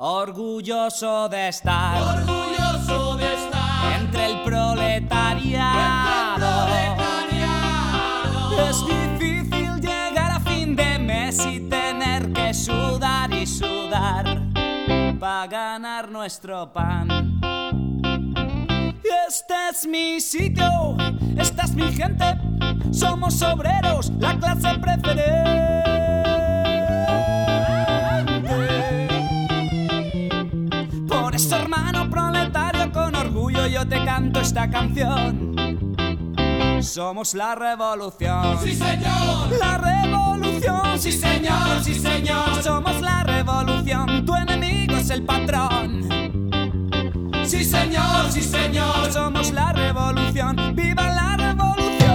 Orgulloso de estar orgulloso de estar entre el proletariado. Es difícil llegar a fin de mes y tener que sudar y sudar para ganar nuestro pan. Este es mi sitio, esta es mi gente, somos obreros, la clase preferente. Esta canción. Somos la revolución. Sí, señor. La revolución, Sí, señor, sí, señor. Somos la revolución, tu enemigo es el patrón. Sí, señor, sí, señor. Somos la revolución, viva la revolución.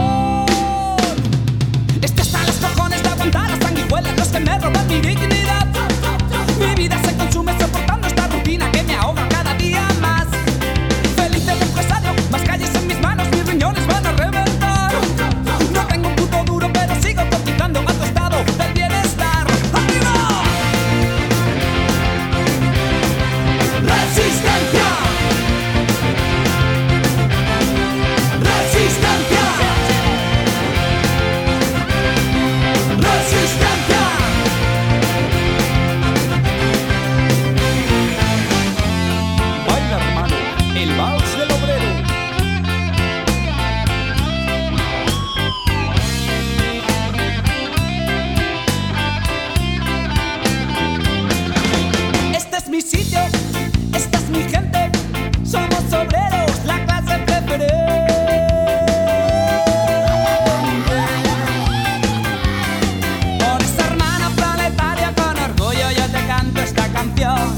Mi sitio, esta es mi gente, somos obreros, la clase preferente. Por esa hermana planetaria con orgullo yo te canto esta canción.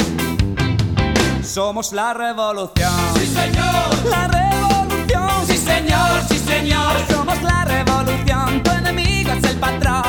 Somos la revolución. Sí, señor. La revolución. Sí, señor, sí, señor. Somos la revolución. Tu enemigo es el patrón.